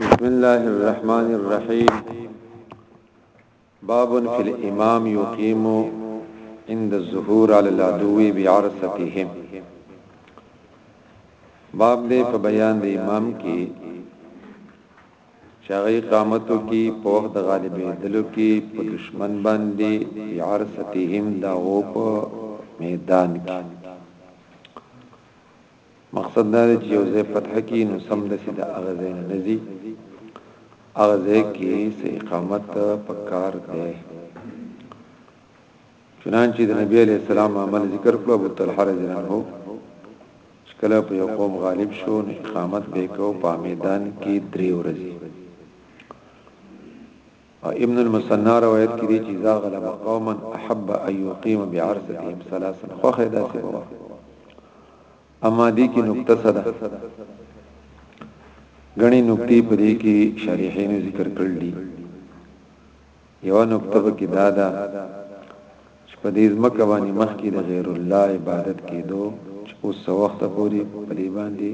بسم الله الرحمن الرحيم باب في الامام يقيم عند الظهور على العدو بعرصتهم باب دې په بیان د امام کې چې هغه اقامت وکړي په وخت د غالبېدلو کې په دښمن باندې فی عرصتهم د هغو په میدان کې مقصد دا دی چې یو ځای فتح کی نو سم د سید هغه ځای نه نزي هغه ځای کې سې اقامت پکار دی چنانچه د نبی علیه السلام عمل ذکر کړو ابو طلحه رضی الله عنه چې کله په یو قوم غالب شو نو اقامت به کو په میدان کې درې ورځې او ابن المسنا روایت کړي چې ذا غلب قوما احب ان يقيم بعرستهم ثلاثا خوخه داسې وو اما دې کې نقطه صدا غني نقطې په دې کې شارحین ذکر کړل دي یو نقطه پکې دا ده چې په دې ځمکه باندې مخکې د غیر الله عبادت کېدو چې اوس څو وخت پورې په دې باندې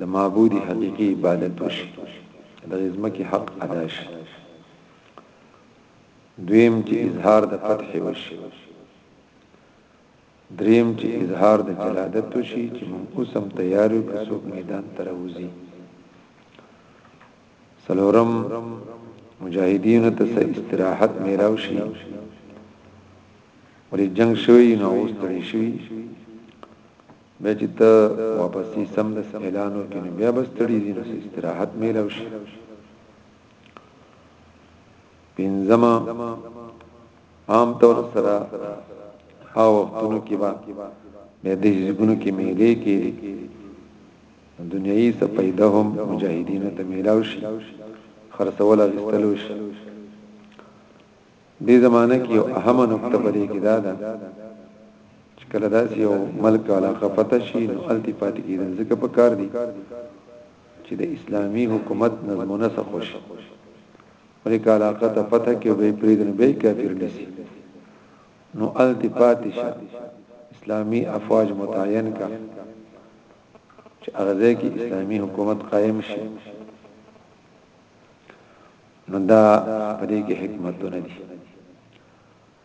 د معبود حقيقي عبادت وشي د ځمکه حق ادا شي دویم چې اظهار د فتح وشي دریم چې اظهار د جلادت وشي چې موږ اوس هم تیار یو که څوک میدان ته راوځي. څلورم مجاهدینو ته څه استراحت میلاو شي ولې جنگ شوی نو اوس تړي شوی بیا چې ته واپسې سم د اعلان وکړي نو بیا بس تړي دي نو استراحت میلاو شي پنځمه عام طور سره ها وختونو کې با د دې ژوندونو کې میلې کې دنیایي څه پیدا هم مجاهدینو ته میلاو شي خرڅول غستلو شي دې زمانه کې یو اهمه نقطه پرې کې دا ده چې کله داسې یو ملک علاقه پته شي نو التفات کې ځکه پکار دي چې د اسلامی حکومت نظمونه څه خوشي خپل که علاقه ته فتح کړي او بیا یې پرېږدي نو بیا یې کافر نیسي نو هلته پاتې شه اسلامي افواج متعین کړه چې هغه ځای کې اسلامي حکومت قائم شي نو دا په دې کې حکمتونه دي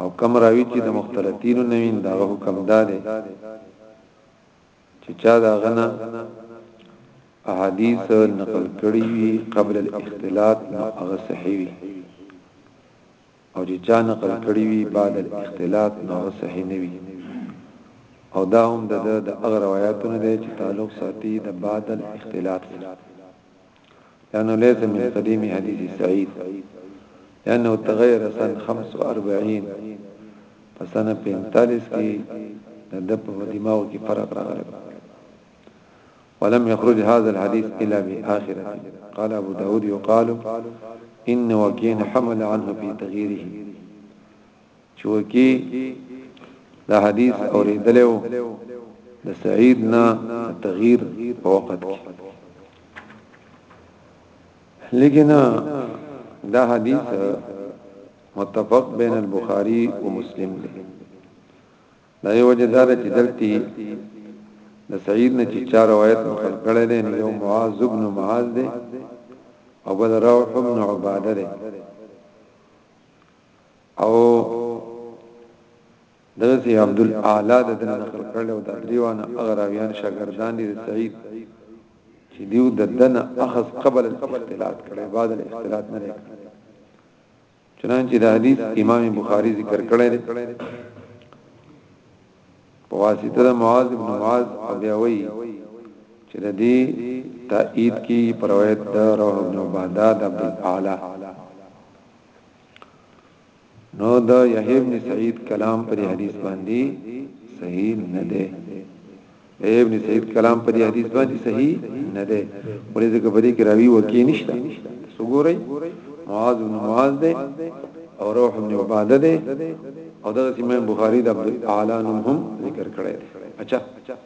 او کم راوی چې د مختلطینو نوین دا حکم دا دی چې چا دا غنه احادیث نقل کړی وي قبل الاختلاط نو هغه صحیح وي او چې چا نقل کړی وي بعد الاختلاط نو هغه صحیح نه وي او دا هم د د اغه روایتونو دی چې تعلق ساتي د بعد الاختلاط سره لانه ليس من قديم حديث سعيد لانه تغير سن 45 پسنه 45 کې د په دماغ کې فرق راغلی ولم يخرج هذا الحديث إلا بآخرة قال أبو داود يقال إن وكين حمل عنه في تغييره چوکی دا حدیث اوریدلو د سعید نه تغییر په وخت کې لیکن دا حدیث متفق بین البخاری و مسلم دی دا یو جدار چې دلتی د سعید نه چې چا روایت نقل کړی دی نو یو معاذ ابن معاذ دی او بل روح ابن عباده دی او دغه سي عبدالاعلى د دنه نقل کړل او دا دریوانه هغه راویان شاګردان دي د سعید چې دیو د دنه اخذ قبل الاختلاط کړي بعد الاختلاط نه لري چنانچه د حدیث امام بخاری ذکر کړی دی په واسطه د معاذ ابن معاذ او بیا وی چې د دې تایید کی پروایت د روح ابن عباده د عبد الاعلى نو دا یحیی ابن سعید کلام پر حدیث باندې صحیح نه دی ابن سعید کلام پر حدیث باندې صحیح نه دی ولې ځکه په دې کې راوی وکی نشته وګورئ معاذ بن معاذ دی او روح بن عباده دی او دغه امام بخاری د عبد الاعلان هم ذکر کړی دی اچھا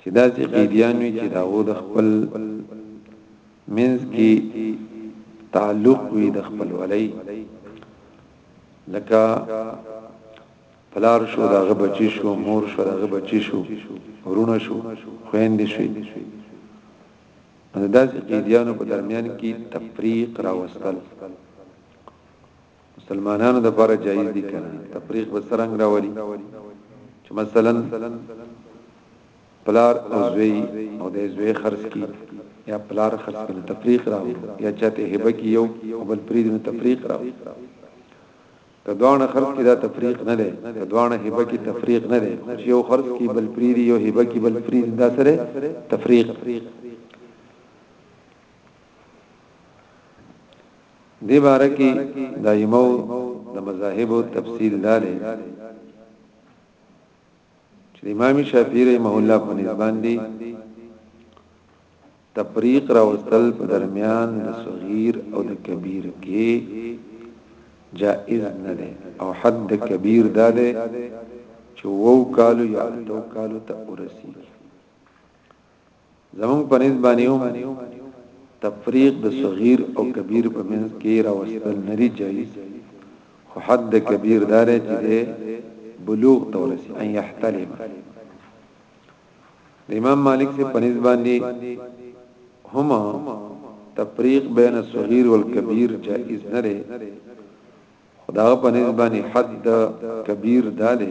چې داسې قیدیان وي چې داغو د خپل منځ کې تعلق وي د خپل ولای لکه پلار شو داغه بچی شو مور شو داغه بچی شو ورونه شو خويندې شو نو داسې قیدیانو په درمیان کې تفریق راوستل مسلمانانو د لپاره جایز دي کنه تفریق به سرنګ راولي چې مثلا پلار او زوی او د زوی خرڅ کی یا پلار خرڅ کی نو تفریق راوي یا چاته هبه کی یو او بل پرید نو تفریق راوي کدوانه خرڅ کی دا تفریق نه ده کدوانه هبه کی تفریق نه ده چې یو خرڅ کی بل پرید یو هبه کی بل پرید دا سره تفریق دې باره کې د ایمو د مذاهبو تفصیل دار چې امام شافعی رحمه الله په نسبان دي تفریق راوستل په درمیان د صغیر او د کبیر کې جائز نه ده او حد د کبیر دا ده چې وو کالو یا تو کالو ته ورسی زمون په نسبت باندې هم تفریق د صغیر او کبیر په منځ کې راوستل نه دی جایز خو حد د کبیر دار چې دی بلوغ تورس ان یحتلم د امام مالک سے په نسبت باندې هم تفریق بین الصغیر والکبیر جائز نه دی خدا په نسبت باندې حد کبیر داله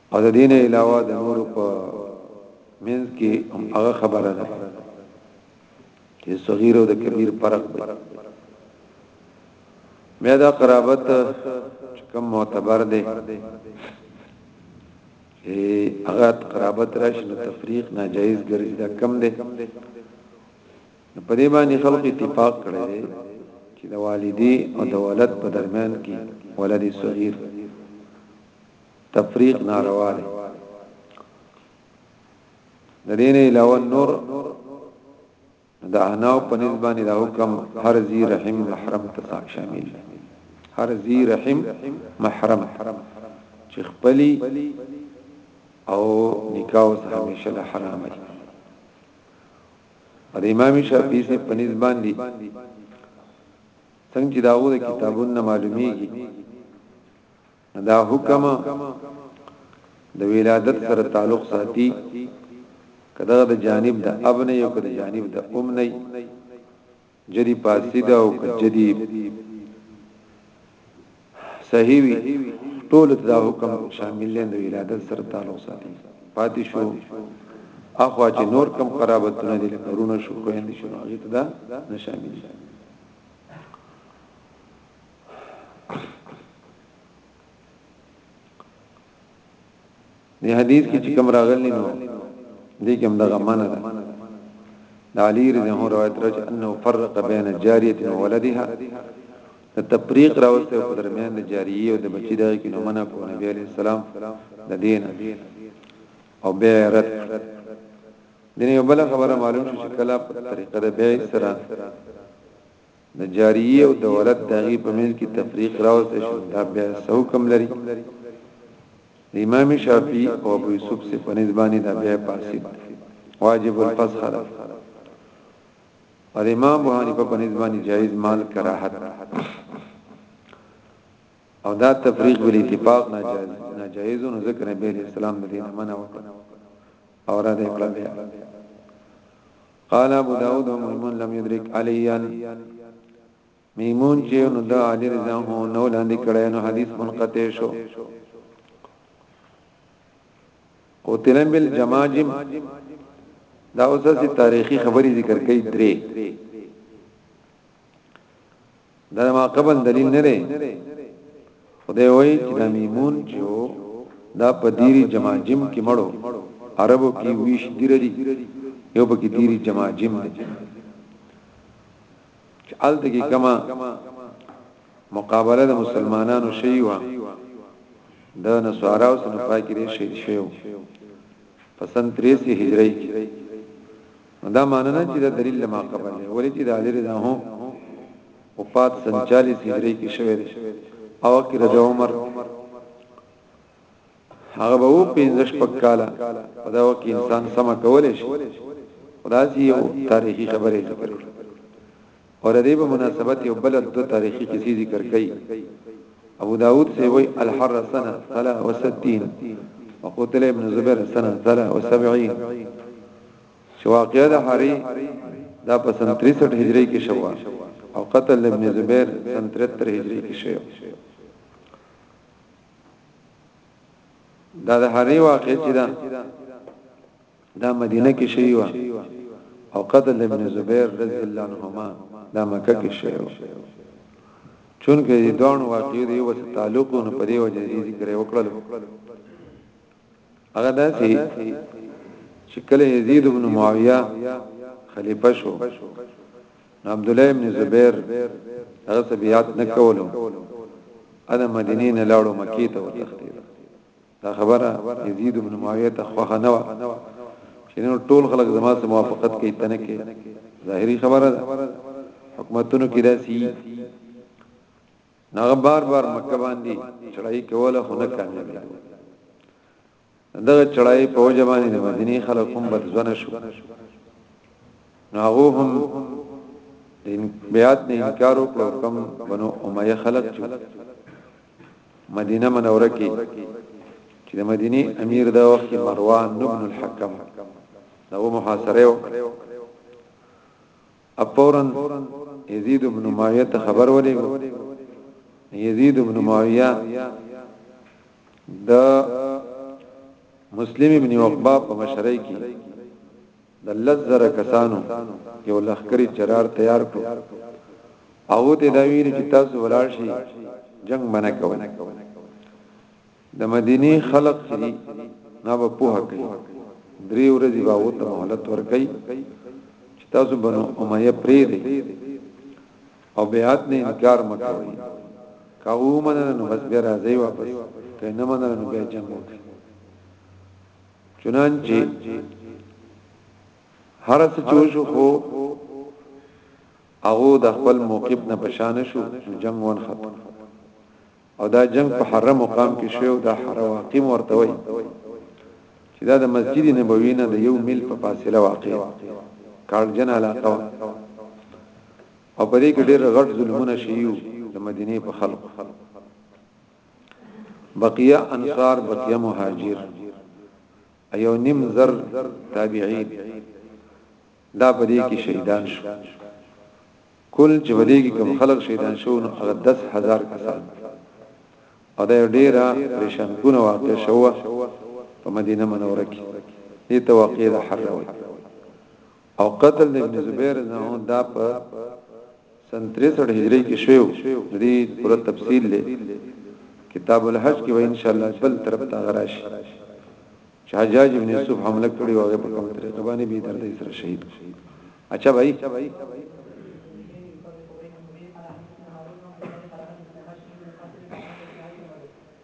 او د دین علاوه د نور په منځ کې هم هغه خبره ده چې صغیر او د کبیر فرق دی بیا دا قرابت کم معتبر دی چې هغه قرابت راشي نو تفریق ناجایز ګرځي دا کم دی په دې باندې خلق اتفاق کړي دي چې د والدي او د ولد په درمیان کې ولدي صغیر تفریق ناروا دی د دې نه علاوه نور د احناو په نسبت دا حکم هر ذی رحم محرم ته شامل دی هر ذی رحم محرم چې خپلی او نکاح سره همیشه د حرام دی د امام شافعی سے په نسبت دی څنګه چې داوود کتابونه معلومیږي دا حکم د ولادت سره تعلق ساتي کدا د جانب د اب نه یو کدا جانب د ام نه جدي فاسد او جدي صحیح وي ټول دا حکم شامل لند ولادت سره تعلق ساتي پاتې شو اخوا چې نور کم قرابتونه دي لکه رونه شو کوین شو هغه ته دا نه شامل دي دی حدیث کې چې کوم راغلی نو دې کوم دغه معنا ده د علی رضی الله روایت راځي انه فرق بین جاریه و ولدها د تفریق راوسته په درمیان د جاریه او د بچی دا کې نو منع کو نبی علی السلام د دین او به رد دنه بل خبره معلوم شو چې کله په طریقه د بیع سره د جاریه او دولت د هغې په منځ کې تفریق راوستل شو دا بیا څه حکم لري د امام شافعي او ابو یوسف سي په نسبانه دا بیا فاسد واجب الفسخ ده او امام ابو حنیفه په نسبانه جایز مال کراهت او دا تفریق بل اتفاق ناجایز ناجایز نو ذکر نبی اسلام د دین منع وکړ او را دې کړل قال ابو داود وميمون لم يدرك عليا ميمون چې نو د علي رضا هو نو لاندې کړه نو حدیث منقطع شو قتل بالجماجم دا اوسه سي تاریخي خبري ذکر کوي درې دا ما قبل دلیل نه دی خدای وای چې دا میمون چې دا په دیری جماجم کې مړو عربو کې ویش دیری دی یو په کې دیری جماجم دی چې الته کې کما مقابله د مسلمانانو شی و د نصاراو سره پای کې شهید شوی پسند 30 هجری نو دا معنی نه چې دا دلیل له ما قبل دی ولې چې د علي رضا هو وفات سن 40 هجری کې شوه دی او کې د عمر هغه به و پینځش پکاله په دا وخت انسان سم کولې شي خدا دې یو تاریخي خبره ذکر کړه او د دې په مناسبت یو بل د تاریخي کیسې ذکر کړي ابو داود سی وی الحر سنه 63 وقتل ابن زبیر سنه 73 چې واقعا د حری دا په سن 63 هجری کې شو او قتل ابن زبیر سن 73 هجری کې شو دا د حری واقع چې دا دا مدینه کې شوی و او قتل ابن زبیر رضی الله عنهما دا مکه کې شوی و چونکه دې دوه واقعې دی وس تعلق نه پرې وجه دې ذکر وکړل هغه دا چې چې کله یزید ابن معاویه خلیفہ شو عبد الله ابن زبیر هغه سبيات نکولو اده مدینه نه لاړو مکی ته وتښتید دا خبره یزید ابن معاویه ته خوخه نه و چې نو ټول خلک زما سره موافقت کوي تنه کې ظاهري خبره ده حکومتونو کې داسي نغه بار بار مکه باندې چړای کوله خو نه کامیاب دغه چړای په وجه باندې د مدینه خلک هم بدځونه شو ناغو هم بیات نه انکار وکړو کم بنو امیه خلق چې مدینه منوره کې چې د مدینه امیر دا وخت کې مروان ابن الحکم دا و محاصره و اپورن یزید ابن معاویه ته خبر ولېګو یزید ابن معاویه د مسلم ابن عقبه په مشرۍ کې د لس زره کسانو یو لښکري چرار تیار کړو او ته دا ویل چې تاسو ولاړ شي جنگ منه کوئ د مدینه خلق چې نه به پوها کوي درې ورځې به وته مهلت ورکړي چې تاسو بنو امیه پرې دی او بیات نه انکار مکوي کاو مننه نو بس بیا راځي واپس کینه مننه نو بیا جنگ وکړي چنانچه هر څه چوشو خو هغه د خپل موقف نه پشان شو جنگ ون ختم او دا جنگ په حره مقام کې شو دا حره واقع ورته وي چې دا د مسجد نبوي نه د یو میل په فاصله واقع کارجن علاقه او په دې کې ډېر غټ ظلمونه شيو د مدینه په خلکو بقیه انصار بقیه مهاجر ایو نیم زر تابعین دا په دې کې شهیدان شو کل چې په دې کې کوم خلک شهیدان شو نو هغه 10000 کسان او دا ډیره پریشان کونه واقع شو په مدینه منوره کې دې توقیر حروي او قتل د ابن زبیر نه هو دا په سن 63 هجری کې شوی د دې پوره تفصیل له کتاب الحج کې و ان شاء الله بل طرف ته غراش چې حجاج ابن یوسف حمله کړی او هغه په کوم طریقه باندې به درد سره شهید اچھا بھائی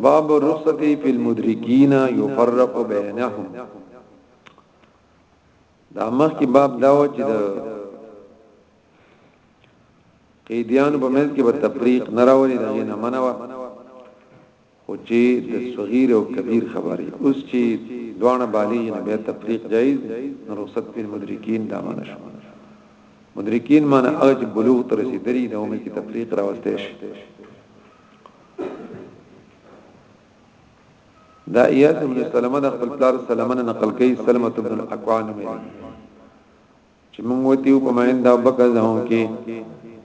باب الرخصه فی المدرکین یفرق بینهم دا مخ کی باب دا و چې د قیدیان په منځ کې به تفریق نه راوړي دا نه منوا خو چې د صغیر او کبیر خبرې اوس چې دوانه بالغ نه به تفریق جایز نه رخصت په مدرکین دا منه شو مدرکین معنی هغه چې بلوغ تر رسیدلی د عمر کې تفریق راوستي شي دا ایاس ابن سلمہ د خپل پلار سلمہ نه نقل کوي سلمہ ابن الاقوع نه ویلي چې موږ وتیو په ماین دا بکر زمو کې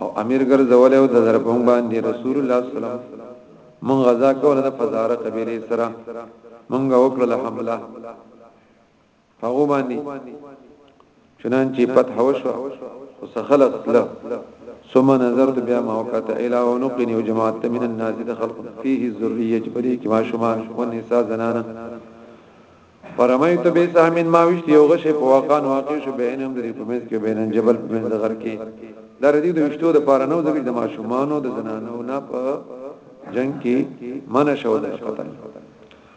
او امیر ګرځول او د درپون باندې رسول الله صلی الله علیه وسلم موږ غزا کوله د فزاره قبیله سره موږ وکړه حمله هغه باندې چنانچه فتح وشو او سخلق له ثم نظرت بیا ما وقت الى ونقن او جماعت من الناس دخل فيه الذريه جبري کما شمال والنساء زنانا فرمایت به سهم ما وشت یو غش په واقعن واقع شو بینم درې په مز کې بینن جبل په مز غر کې دا ردی د وشتو د پاره نو ځکه د ماشومانو د زنانو نه په جنگ کې من شو د قتل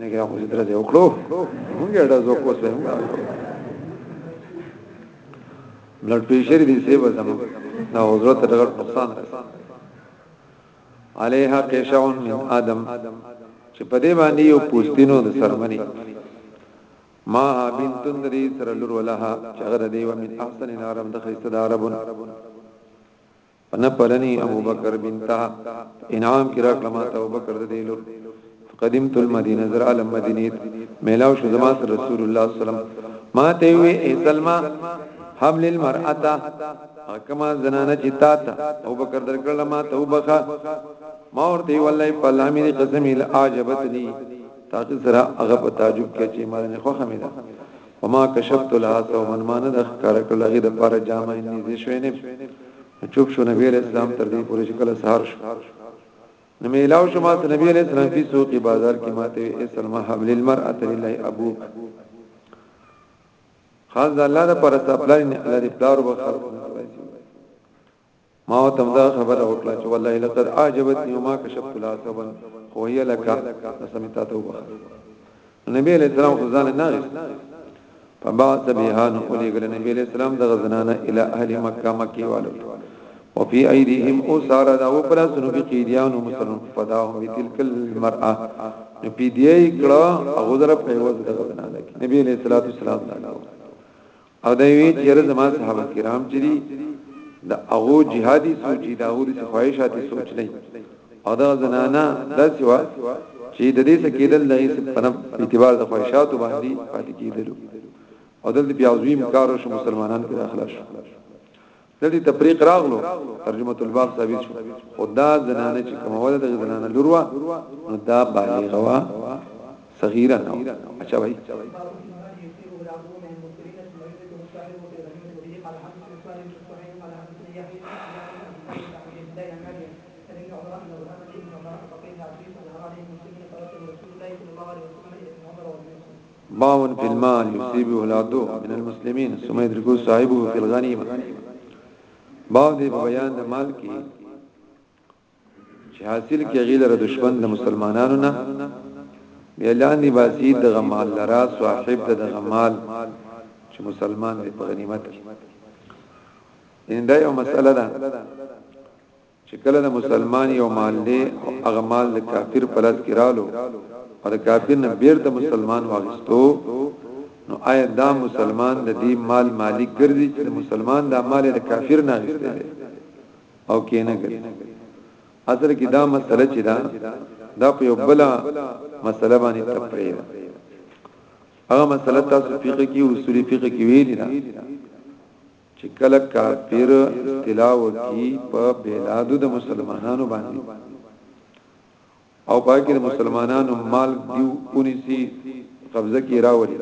نه ګره خو درځه وکړو موږ دا زو کو څه بلډ پريشر دي سه به زمو دا حضرت ډېر نقصان عليها قشعون من ادم چې په دې باندې یو پوستینو د سرمنی ما ها بنت ندی سر لور ولها چغر دیو من احسن العرب د خیست د عربون فنا پلنی ابو بکر بنتا انعام کی راکړه ما ته ابو بکر د دې لور قدمت المدینه زر علم مدینه میلاو شو زما سره رسول الله صلی الله علیه وسلم ما ته وی ای سلمہ حمل المرأه کما زنانه چې تا ته ابو بکر درکړه ما ته وبخا ما ورته والله په لامي قسم الاجبتنی تاکي سره هغه په تعجب کې چې مال نه خوخه مې ده فما کشفت لها ثوبا ما نه د ښکاره کړل هغې د پاره جامه اني زه شوی نیم چوپ شو نبی علیہ السلام تر دې پورې چې کله سهار شو نو مې علاوه شو ما ته نبی علیہ السلام په سوق بازار کې ماته ای سلمہ حبل المرأه لله ابوک خاص الله د پر سپلای نه الله دې پلار وبخښه ما او تم دا خبره وکړه چې والله لقد اعجبتني وما كشفت لها سبا خو هي لك سمتا توبه نبی علیہ السلام خو ځان نه غس فبعث بها نقليګل نبی علیہ السلام د غزنانه اله اهل مکه مکی والو او فی ایدیهم او سارا دا او پر سنو کې قیدیانو مسلمان فداهم بتلک المرأه نبی دی کړه او غذر په وځ د غزنانه نبی علیہ الصلوۃ والسلام دا او دا وی چې رز ما صحابه کرام چې دي د هغه جهادي سوچي دا هغه د خواهشاتي سوچ نه او دا زنانا د سوا چې د دې سکیدل نه یې په اعتبار د خواهشات باندې پاتې کیدل او د بیا عظیم کارو شو مسلمانان کې داخله شو دلته تفریق راغلو ترجمه الباب ثابت شو خدا زنانه چې کومه ولا د زنانه لوروا نو دا بالغه وا صغیره نه اچھا بھائی باو فی المال یصیب اولاده من المسلمین ثم یدرکو صاحبه فی الغنیمه باو دی په بیان د مال کې چې حاصل کې غیله دشمن د مسلمانانو نه اعلان دی باسی د غمال لرا صاحب د غمال چې مسلمان دی په غنیمت کې ان دا یو مسله ده چې کله د مسلمان یو مال دی او هغه مال د کافر په لاس کې رالو او د کافر نه بیرته مسلمان واغستو نو آیا دا مسلمان د دې مال مالک ګرځي چې مسلمان دا مال د کافر نه اخیسته او کې نه ګرځي اصل کې دا مسله چې دا دا په یو بل مسله باندې تپرې ده هغه مسله تاسو فقہ کې اصولي فقہ کې ویلي ده چې کله کافر استلا وکي په بلادو د مسلمانانو باندې او باقي د مسلمانانو مال دیو اونی سي قبضه کی راوړي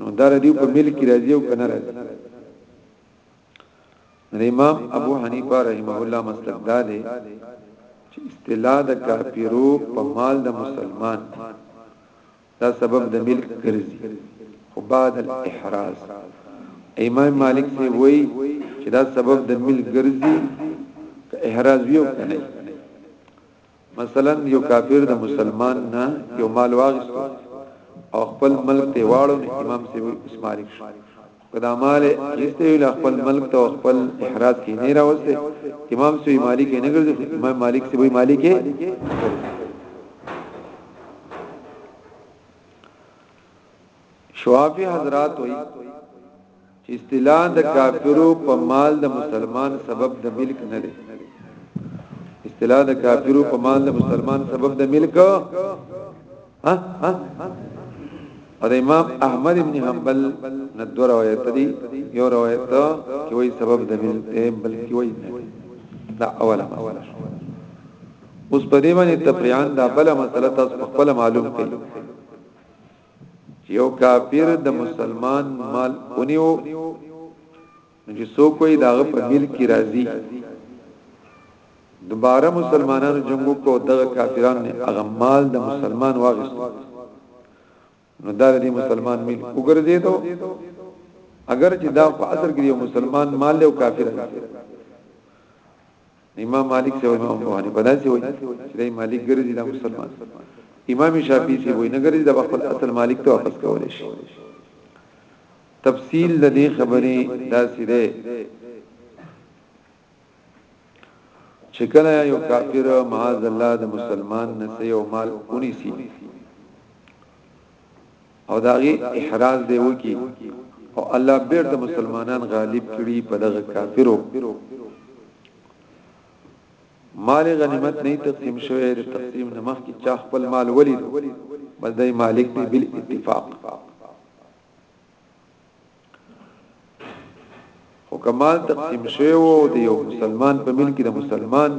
نو دار دیو په ملک راځي او کنه راځي امام ابو حنیفه رحمه الله مسلک دا دی چې استلا د کافرو په مال د مسلمان دا سبب د ملک ګرځي خو بعد الاحراز امام مالک سی وای چې دا سبب د ملک ګرځي که احراز ویو کنه مثلا یو کافر د مسلمان نه یو مال واغستو او خپل ملک ته واړو امام سی وای اسمارک شو کدا مال یسته ویل خپل ملک ته خپل احراز کې نه راوسته امام سوی مالک نه ګرځي امام مالک سوی مالک شوافی حضرات وی چې استلان د کافرو په مال د مسلمان سبب د ملک نه دی استلان د کافرو په مال د مسلمان سبب د ملک ها ها او د امام احمد ابن حنبل نه دوه روایت دي یو روایت چې وایي سبب د مل بلکې وایي دا اوله مسله اوس په دې باندې تفریان دا بل مسله تاسو په خپل معلوم کړئ چې یو کافر د مسلمان مال اونیو نو چې څوک وي داغه په ملک کې راځي دوباره مسلمانانو جنگو کو دغه کافرانو نه هغه مال د مسلمان واغستو نو دا دې مسلمان ملک وګرځي ته اگر چې دا په اصل کې یو مسلمان مال له کافر دی امام مالک سے امام ابو حنیفه دا سی وای چې دای مالک ګرځي دا مسلمان امام شافعی سی وای نه ګرځي دا خپل اصل مالک ته واپس کول شي تفصیل د دې خبرې داسې دی چې کله یو کافر معاذ الله د مسلمان نه سيو مال اونی سي او داغي احراز دی وکي او الله بیر د مسلمانان غالب کړي په دغه کافرو مال غنیمت نه تقسیم شوی د تقسیم نمخ کی چا خپل مال ولید بل دای مالک دی بل اتفاق خو کمال تقسیم شوی وو د یو مسلمان په ملک کې د مسلمان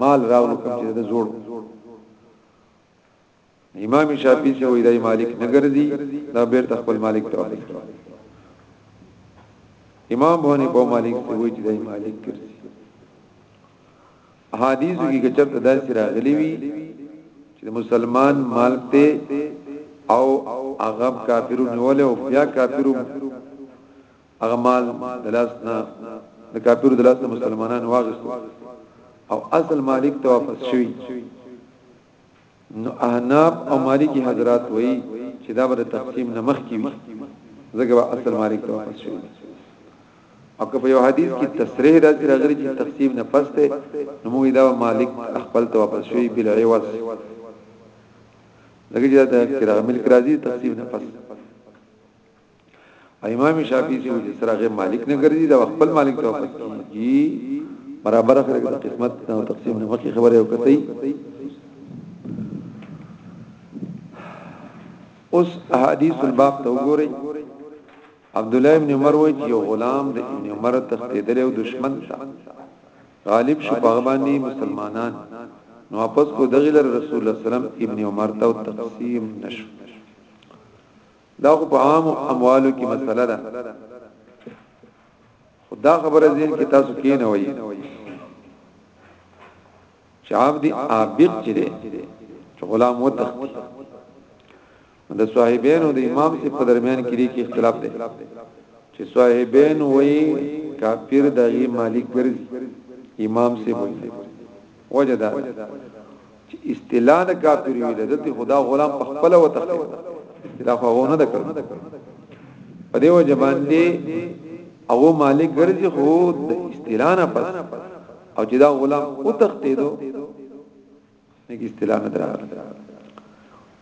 مال راوړو کوم چې د جوړ امام شافعي چې وای دای مالک نه ګرځي دا بیرته خپل مالک ته واپس کړي امام بونی په مالک ته وای چې دای مالک ګرځي احادیثو کې که چرته داسې راغلي وي چې مسلمان مال ته او هغه کافرو نیولې او بیا کافرو هغه مال دلاسنا د کافرو دلاسنا مسلمانان واغستو او اصل مالک ته واپس شوی نو احناف او مالکي حضرات وایي چې دا به تقسیم نه مخ کیوي ځکه به اصل مالک ته واپس شي او که په یو حدیث کې تصریح راځي راغلي چې تقسیم نه پسته نو موږ دا مالک خپل ته واپس شوی بل عوض لکه چې دا کړه ملک راځي تقسیم نه پسته امام شافعي چې وجه سره غیر مالک نه ګرځي دا خپل مالک ته واپس کیږي برابر سره د قسمت او تقسیم نه مخکې خبره وکړي اوس احادیث الباب ته وګورئ عبد الله ابن عمر وایي چې یو غلام د ابن عمر تختیدل او دشمن تا غالب شو په باندې مسلمانان نو واپس کو دغه رسول الله صلی الله علیه وسلم ابن عمر ته تقسیم نشو دا خو په عام اموالو کې مسله ده خدا خبره زین کې تاسو کې نه وایي چې عام دي عابق چې دي چې غلام وتخت د صاحبینو د امام سي په درمیان کې کې اختلاف دی چې صاحبین وایي کافر د مالک ګرځي امام سي وایي وجه دا چې اصطلاح نه کافر وي دته خدا غلام په خپل وته اصطلاح هو نه کړ په دیو جبان دی او مالک ګرځي خو د اصطلاح نه پس او چې دا غلام او تختې دو نه کی اصطلاح نه درا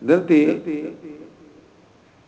دلته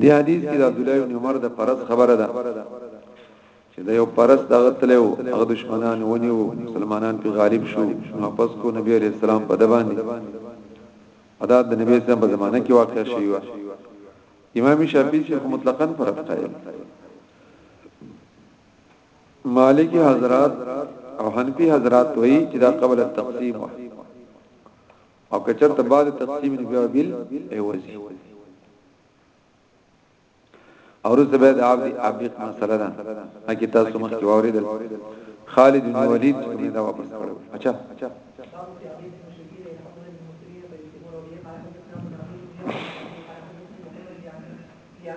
دی حدیث کې د عبد الله بن عمر د فرض خبره ده چې دا یو پرس دغه تلو هغه دشمنان ونیو مسلمانان په غالب شو نو پس کو نبی علیہ السلام په دبان دي ادا د نبی اسلام په زمانه کې واقع شوی و امام شافعی چې مطلقاً فرض قائل مالکی حضرات او حنفی حضرات وایي چې دا قبل التقسیم وایي او که چرته بعد تقسیم نه بیا بل ایوزی او رسته به د عبد عبد مسله ده هغه تاسو مخ کې اوریدل خالد بن ولید کومه دا واپس کړو اچھا Yeah.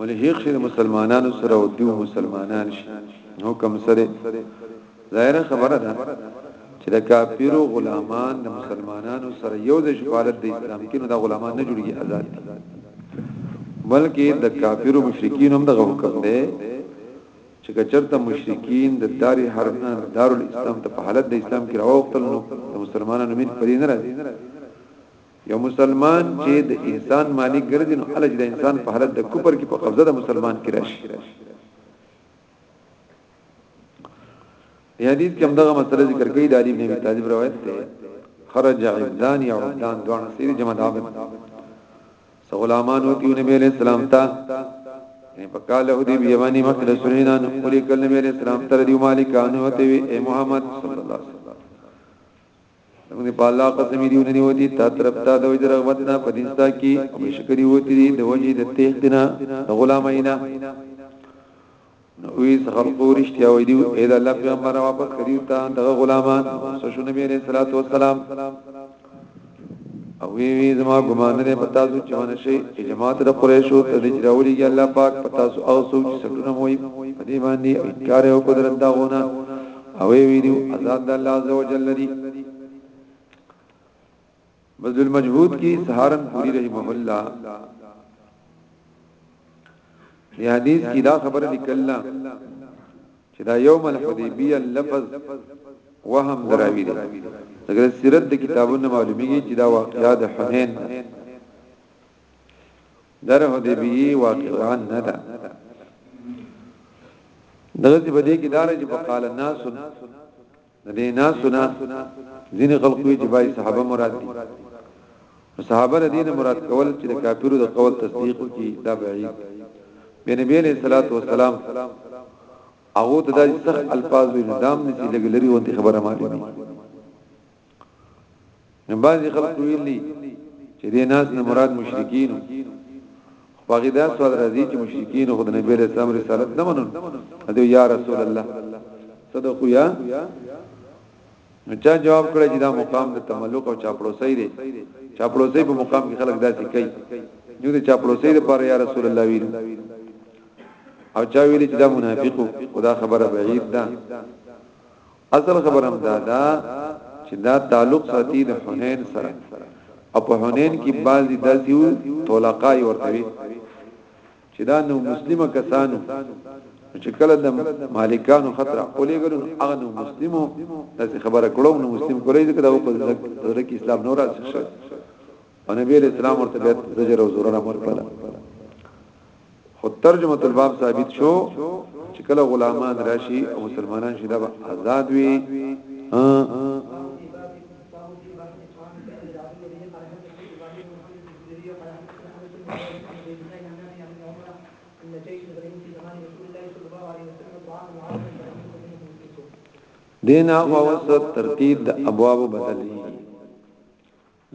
ملحق شي د مسلمانانو سره او دوی مسلمانان شي نو کوم سره ظاهره خبره ده چې د کافرو غلامان د مسلمانانو سره یو د شفاعت د اسلام کې نو د غلامان نه جوړي آزاد دي بلکې د کافرو مشرکین هم دغه حکم دی چې کچرته مشرکین د دار حرم دار الاسلام ته په حالت د اسلام کې راوختل نو د مسلمانانو مين پرې نه راځي یو مسلمان چې د انسان مالک ګرځي نو الله چې د انسان په حالت د کفر کې په قبضه د مسلمان کې راشي دی حدیث کې همدغه مسله ذکر کړي د علي بن ابي طالب روایت ده خرج عبدان یا عبدان دوه سیر جمع داغ سغلامان وتی نبی علیہ السلام تا یعنی په کال له دی یمانی مکه له سرینان اولی کله نبی علیہ السلام تر دی مالکانو وتی اے محمد صلی الله علیه وسلم موږ په الله قسم دی ونی ودی تا طرف ته د وجه رغبت نه پدینستا کی او شکری وتی دی د وجه د تختنا غلاماینا نوې خلقو رښتیا وی دی اې د الله پیغمبر واپس کړی تا دغه غلامان سشو نبی علیہ الصلوۃ والسلام او وی وی زما ګمان نه پتا سو چې ونه شي چې جماعت د قریشو ته د جراولي کې الله پاک پتا سو او سو چې سټونه موي په دې باندې اکار او قدرت دا غونه او وی ویلو عذاب د الله عزوجل لري بذل المجهود کی سهارن پوری رحمه الله دی حدیث کی دا خبر نکلنا چې دا یوم الحدیبیه لفظ وهم دراوی دی اگر سیرت د کتابونو معلومیږي چې دا واقعیا د حنین در حدیبیه واقعا نه ده دغه دې بده کې دار چې وقال الناس دې ناس نه ځینې خلکو چې بای صحابه مراد دي صحابه دې نه مراد کول چې د کافرو د قول تصدیق کی دا بعید بیا نبی علیہ الصلوۃ والسلام هغه ته د سخت الفاظ ویل دام نسی لګلري وانت خبره مالي نه بعضی خلک ویلي چې دې ناس نه مراد مشرکین باقي دا سوال راځي چې مشرکین خود نه بیره سم رسالت نه منن اته یا رسول الله صدقوا یا نو چا جواب کړی چې دا مقام د تملک او چاپړوسۍ دی چاپړوسۍ په مقام کې خلک داسې کوي نو د چاپړوسۍ لپاره یا رسول الله ویل او چا ویل چې دا منافقو خدا خبره بعید ده اصل خبره هم دا ده چې دا تعلق ساتي د حنین سره او په حنین کې بعضی داسیو طلقای ورته وي چې دا نو مسلمه کسانو چې کله د مالکانو خطر اولې ګلو هغه نو مسلمو داسې خبره کړو نو مسلم کولای چې دا په ځکه کې اسلام نور راځي او نبی اسلام ورته بیت زجر او زور امر کړل خو ترجمه الباب ثابت شو چې کله غلامان راشي او مسلمانان شي دا آزاد وي دینا ووسط ترتیب د ابواب بدلی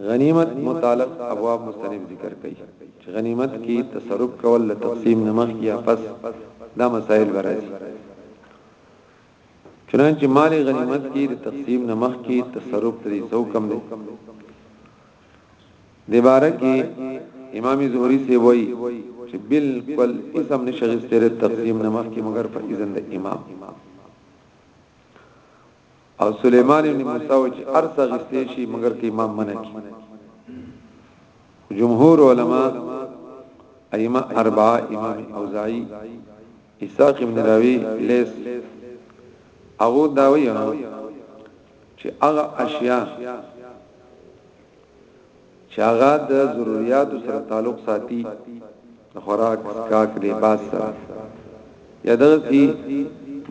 غنیمت متعلق ابواب مصنف ذکر کوي چې غنیمت کې تصرف کول له تقسیم نه مخکې یا پس دا مسائل به راځي چنانچه مال غنیمت کې د تقسیم نه مخکې تصرف ترې څو کم دی د باره کې امام زهري سی وایي چې بالکل اسم نشغستره تقسیم نه مخکې مگر په اذن د امام او سليمان ابن موسی و چې ارسه غستې شي مګر کې امام منع کی جمهور علما ائمه اربعه امام اوزاعي اسحاق ابن راوي لیس هغه دا وی چې هغه اشیاء چې هغه د ضروریاتو سره تعلق ساتي د خوراک اسکاک لباس سره یا دغسی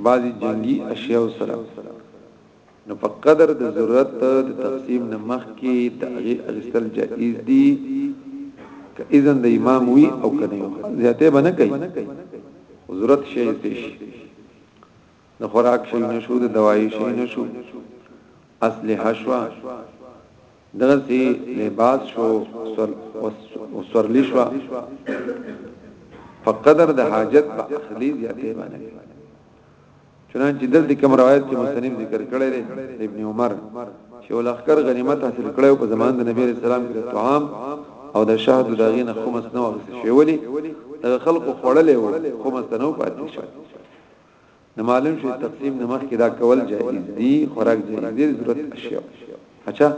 بعضی جنگی اشیاء سره نو په قدر د ضرورت د تقسیم نه مخ کې د هغه اغستل جائز دي که اذن د امام وي او کنه زیاته بنه کوي ضرورت شي پیش د خوراک شي نه شو د دوايي شي نه شو اسلحه شو دغسی لباس شو وسورلی شو په قدر د حاجت په اخلي زیاتې باندې چنانچه دلته کوم روایت کې مسلم ذکر کړی دی ابن عمر چې ولخر غنیمت حاصل کړو په زمان د نبی رسول الله کې طعام او د شهد دغینه خمس نو شوی ولی د خلکو خړلې و خمس نو پاتې شو نو معلوم شي تقسیم نه مخکې دا کول جائز دي خوراک جائز دي ضرورت اشیاء اچھا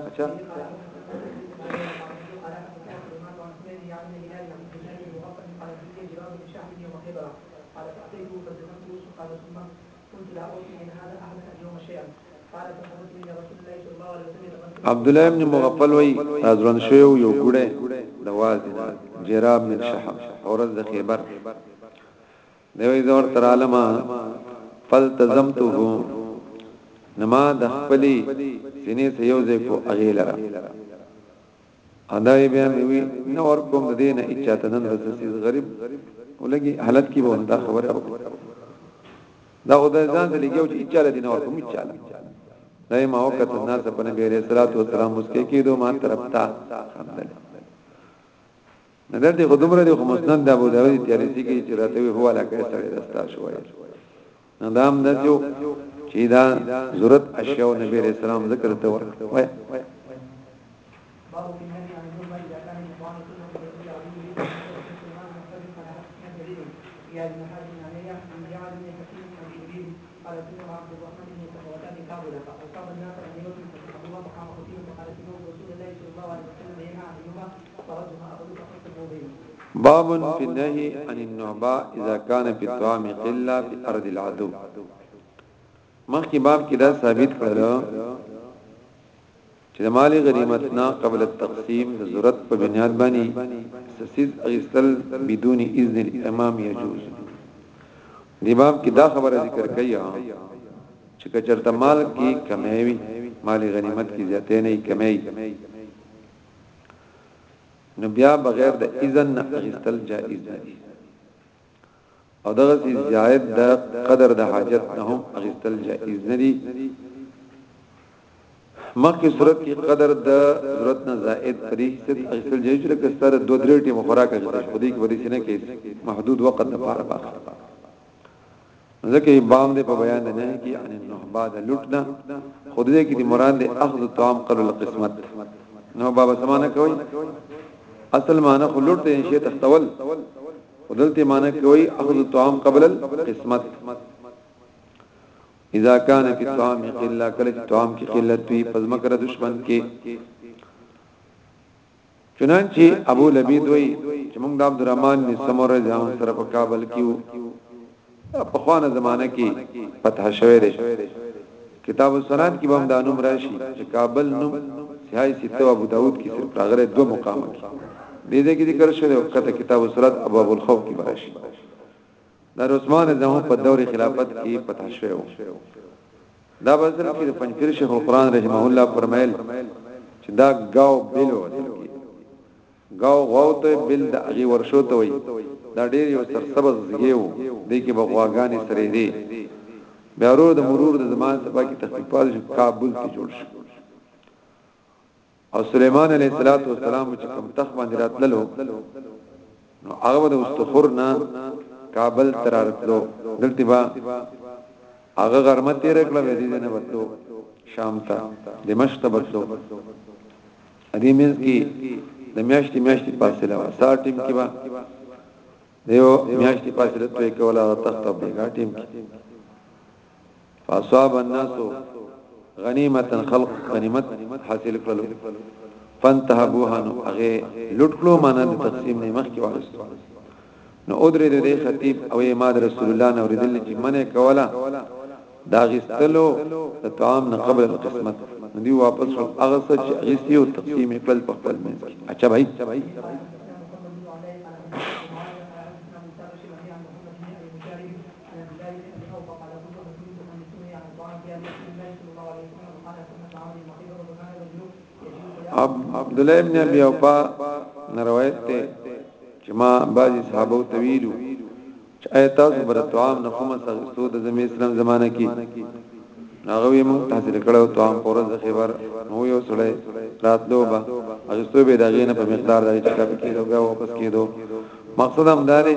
عبد الله ابن مغفل وی ازرن شو یو ګړه د واز جراب من شحم اورز د خیبر دی وی زور تر عالم فلتزمته نما د خپلې سینې ته یو ځای کو اغه لره ادای بیا وی نور کوم د دینه اچا ته نن د سیس غریب ولګي حالت کې به دا خبره وکړه دا خدای ځان ته لګیو چې اچاله دین اور کوم اچاله دای ما وخت الناس په نبی رسول الله والسلام مسکه کېدو ما طرف ته خندل نظر دې خدومره دې مسند ابو داود تیارسی کې چې راته وی هو علاقه سره دستا شوې ندام دجو چې دا ضرورت اشیاء نبی رسول الله ذکر ته ورک وای باب فی النهی عن النعباء اذا كان فی الطعام قله فی ارض العدو مخکې باب کې دا ثابت کړل چې د مال غنیمت نه قبل التقسیم د ضرورت په بنیاد باندې سسیز اغسل بدون اذن الامام یجوز دی باب کې دا خبره ذکر کړي چې کچرته مال کې کمی وي مال غنیمت کې زیاتې نه کمی نو بیا بغیر د اذن نه اخیستل جائز نه دي او دغه سي زیات د قدر د حاجت نه هم اخیستل جائز نه دي مخکې صورت کې قدر د ضرورت نه زائد پرې ست اخیستل جائز لکه ستاره دوه درې ټیمه خوراک اخیستل خو دې کې ودی نه کې محدود وخت لپاره باخره ځکه بام دې په بیان نه نه کې ان النهبا د لوټ نه خود دې کې دې مراد دې اخذ طعام قبل القسمت نو بابا سمانه کوي اصل معنی خو لوټ دې شي تختول ودلته معنی کوي اخذ طعام قبل القسمت اذا كان في الطعام قله کله چې طعام کې قلت وي پزمکر دشمن کې چنانچه ابو لبید وایي چې موږ د عبدالرحمن بن سمره رضی الله عنه سره په کابل کې وو دا په خوانه زمانہ کې فتح شوه دی کتاب الصلات کې به هم دا نوم راشي چې کابل نوم سیای سیته ابو داود کې صرف راغره دوه مقام کې دې دې کې ذکر شوی او کته کتاب الصلات ابو الخوف کې راشي دا عثمان زمو په دور خلافت کې پتا شوی و دا بسل کې د پنځیر شیخ القرآن رحمه الله فرمایل چې دا گاو بل وصل کې گاو غاو ته بل د اغي ورشو ته وي دا ډیر یو سر سبز زیو د کې بغواګانی سره دی بیا ورو د مرور د زمان سبا کې تخفیفات شو کابل ته جوړ شو او سليمان عليه السلام چې کوم تخ باندې راتللو نو هغه د استخرنا کابل ترارتلو دلته با هغه غرمه تیر کړه به دې نه وتلو شام ته دمشق ته وتلو ادي مز کې د میاشتې میاشتې فاصله و سار ټیم کې با دیو میاشتې فاصله توې کوله تخت په ټیم کې فاصاب الناس غنیمتا خلق غنیمت حاصل کړلو فانتهبوها نو هغه لټ کړو معنا د تقسیم نه مخکې واغستو نو اودرې د دې خطیب او امام رسول الله نو ردل چې منه کولا دا غستلو د طعام نه قبل القسمت دی واپس شو هغه څه چې غستی او تقسیم خپل په خپل منځ کې اچھا بھائی انا بالله من الحوض قال كنت ادخل ثم يسمي يعني الدعاء فيها رسول الله صلى الله عليه وسلم قال ثم تعالى المغرب وكان الرجل عبد الله ابن ابي اوفا روایت ته چې ما بعضي صحابه تویلو چې آیت تاسو بر طعام نه کومه سغستو د زمي اسلام زمانہ کې هغه یې مون تاسو کړو طعام پر د خبر نو یو سړی راتلو با اجستو به دغې نه په مقدار دغې چې کپ کې لوګا واپس کېدو مقصد هم داري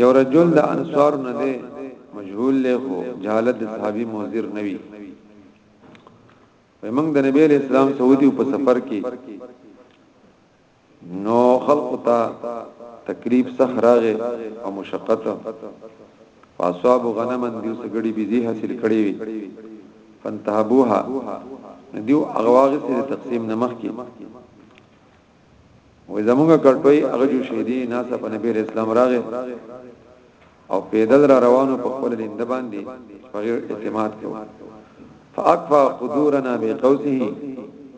یو رجل د انصار نه دی مجهول له خو جهالت د صحابي موذر نوي ومنګ د نبی له اسلام سعودي په سفر کې نو خلق ته تکلیف سخراغه او مشقته فاصابو غنما دیو سګړي بيزي حاصل کړي وي فانتهبوها دیو اغواغه سره تقسیم نمخ کی وې زمونږه کټوي هغه جو شهدي ناس په نبی اسلام راغې او پیدل را روانو په خپل لیند باندې په اعتماد کو فاقفا قدورنا بقوسه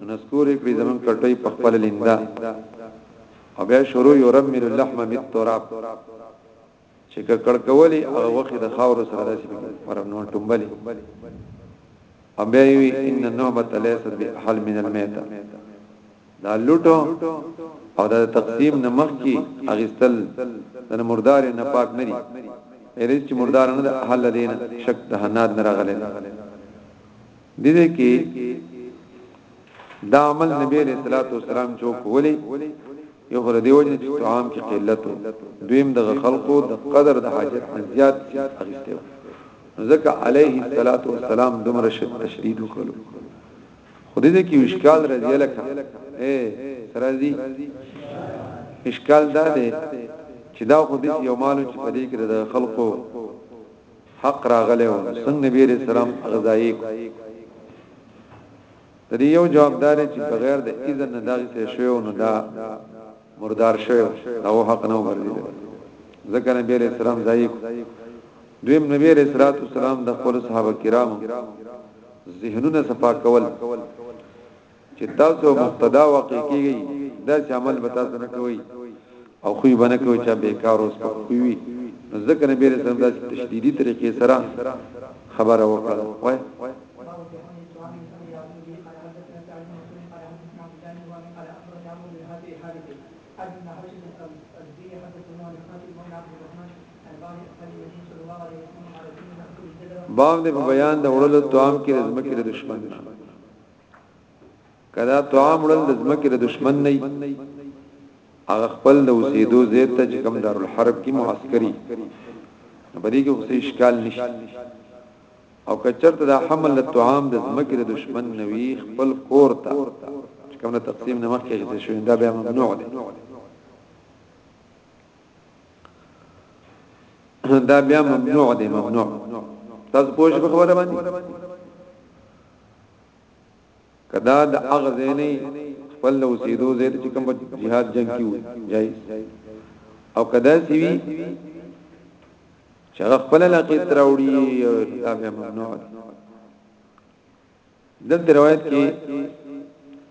نسکور کړي زمون کټوي په خپل لیندا او بیا شروع یو رمل اللحم بالتراب چې ککړ کولې هغه وخت د خاور سره داسې پکې مرم نو ټومبلې ام بیا وی ان النعمت ليست بحل من الميته دا لوټو او دا تقسیم نه مخ کی اغستل د مردار نه پاک نه دي ارز چې مردار نه د حل دین شک د حناد نه راغله دي دې کې دا عمل نبی علیہ الصلوۃ والسلام چو کولی یو خو د دیو جن چې طعام کې قلت دویم د خلقو د قدر د حاجت نه زیات اخیسته ځکه علیه الصلاۃ والسلام دومره شد تشدید وکړو خو دې کې اشکال راځي لکه اے سرازي اشکال دا دی چې دا خو دې یو مالو چې په دې کې د خلقو حق راغلی و څنګه نبی رسول الله غذایی د دې یو جواب دا دی چې بغیر د اذن نه دغه څه شوی نو دا مردار شوی دا و حق نه وګرځي ځکه نبی علیہ السلام ځای دویم نبی علیہ الصلوۃ والسلام د خپل صحابه کرامو ذهنونه صفا کول چې تاسو مقتدا واقع کیږي دا چې عمل به تاسو نه کوي او خو یې باندې کوي چې به کار اوس کوي وي نو ځکه نبی رسول الله د تشدیدي طریقې سره خبره وکړه وای باب دې په بیان د وړلو توام کې رزمکه دشمن نه کدا طعام ول د زمکه د دشمن نه هغه خپل د اوسېدو زیر ته چې کوم دار الحرب کې معسكري په دې کې اوس اشکال نشته او کچرته د حمل د طعام د زمکه د دشمن نوي خپل کور ته چې کوم تقسیم نه مخکې چې شو دا به ممنوع دي دا بیا ممنوع دی ممنوع تاسو پوه شئ خبره باندې کدا د اغه زینې خپل د اوسېدو ځای چې کوم جهاد جنگ کیو جای او کدا سی وی چې خپل علاقه تراوړي او دا به ممنوع دلته روایت کې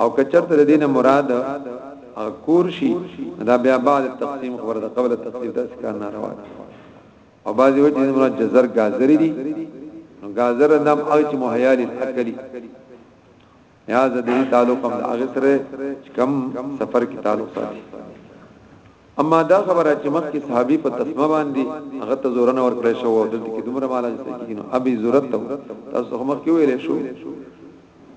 او کچرته د دینه مراد کور شي دا بیا بعد تقسیم خبره ده قبل تقسیم د اسکار ناروا ده او بعضی وجه دې مراد جزر گازر دي نو گازر نام او چې مهیال الاکلی یا د دې تعلق هم هغه سره کم سفر کې تعلق ساتي اما دا خبره چې مکه صحابي په تسمه باندې هغه ته زورن اور کړی شو دلته کې دومره مال ځکه نو ابي ضرورت تاسو هم کې ویلې شو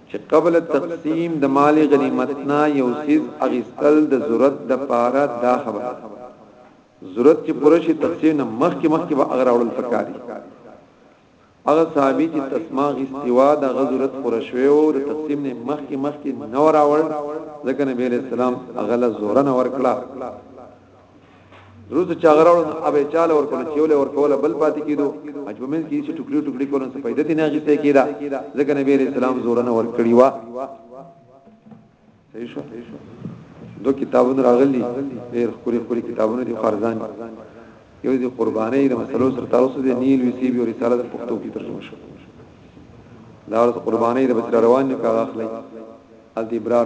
چې قبل تقسیم د مال غنیمت نه یو سیز اغستل د ضرورت د پاره دا خبره ضرورت چې پوره شي تقسیم نه مخکې مخکې به اغراول پکاري هغه صحابي چې تسمع استوا د غزرت پر شوي او د تقسیم نه مخکې مخکې نور اول ځکه نبی له سلام غل زور نه ورکړه روز چا غراړو ابه چاله ور کول چیول ور کول بل پاتې کیدو اج په من کې چې ټوکړي ټوکړي کول څه فائدې نه اخیسته کیدا ځکه نبی علیہ السلام زور نه ور کړی وا صحیح شو دو کتابونه راغلي ډېر خوري خوري کتابونه دي خارزان یو دي قرباني د مسلو سره تعلق دي نیل وی سی بي او رساله د پښتو کې ترجمه شو دا ورته قرباني د بچ روان نه کار اخلي ال دي برار